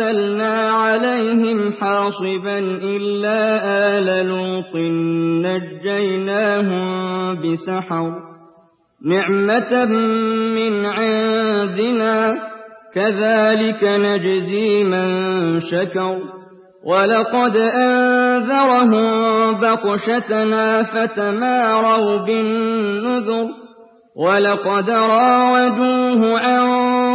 أرسلنا عليهم حاصبا إلا آل لوط نجيناهم بسحر. نعمة من عندنا كذلك نجزي من شكر. ولقد أنذرهم بطشتنا فتماروا بالنذر. ولقد راودوه عن